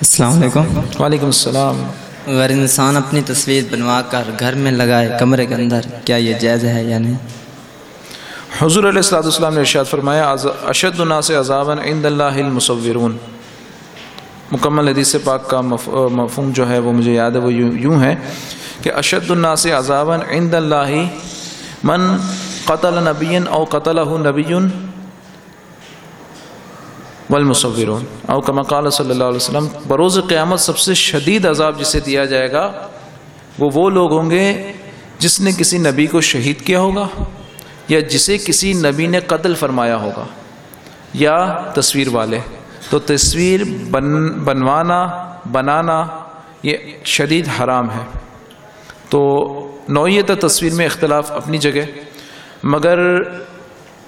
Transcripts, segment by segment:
السلام علیکم. وعلیکم السلام. اگر انسان اپنی تصویر بنوا کر گھر میں لگائے کمرے کے اندر کیا یہ جائز ہے یا نہیں؟ حضور علیہ السلاۃ والسلام نے ارشاد فرمایا اشد الناس عذابً عند اللہ المصورون. مکمل حدیث پاک کا مفہوم جو ہے وہ مجھے یاد ہے وہ یوں ہے کہ اشد الناس عذابً عند اللہ من قتل نبی او قتل نبی والمصورون۔ او کما قال صلی اللہ علیہ وسلم، بروز قیامت سب سے شدید عذاب جسے دیا جائے گا، وہ وہ لوگ ہوں گے جس نے کسی نبی کو شہید کیا ہوگا، یا جسے کسی نبی نے قتل فرمایا ہوگا، یا تصویر والے۔ تو تصویر بن، بنوانا، بنانا یہ شدید حرام ہے۔ تو نوعیت تصویر میں اختلاف اپنی جگہ، مگر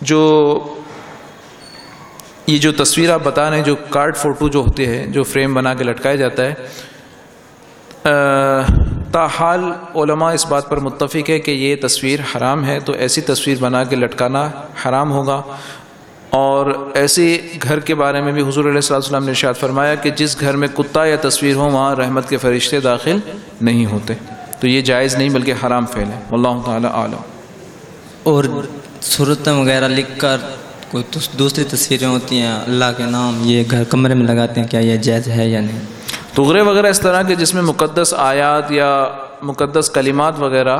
جو یہ جو تصویر آپ بتا رہے ہیں، جو کارڈ فوٹو جو ہوتے ہیں، جو فریم بنا کے لٹکایا جاتا ہے تاحال علماء اس بات پر متفق ہے کہ یہ تصویر حرام ہے، تو ایسی تصویر بنا کے لٹکانا حرام ہوگا۔ اور ایسے گھر کے بارے میں بھی حضور علیہ السلام وسلم نے ارشاد فرمایا کہ جس گھر میں کتا یا تصویر ہو، وہاں رحمت کے فرشتے داخل نہیں ہوتے۔ تو یہ جائز نہیں، بلکہ حرام فعل ہے۔ اللہ تعالیٰ عالم اور صورتیں وغیرہ لکھ کر کوئی دوسری تصویریں ہوتی ہیں، اللہ کے نام یہ گھر کمرے میں لگاتے ہیں کیا یہ جائز ہے یا نہیں؟ تغرے وغیرہ اس طرح کے جس میں مقدس آیات یا مقدس کلمات وغیرہ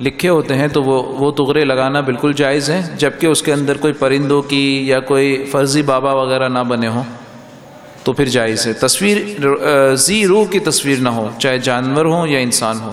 لکھے ہوتے ہیں تو وہ وہ تغرے لگانا بالکل جائز ہیں، جبکہ اس کے اندر کوئی پرندوں کی یا کوئی فرضی بابا وغیرہ نہ بنے ہوں تو پھر جائز ہے۔ تصویر زی روح کی تصویر نہ ہو، چاہے جانور ہوں یا انسان ہو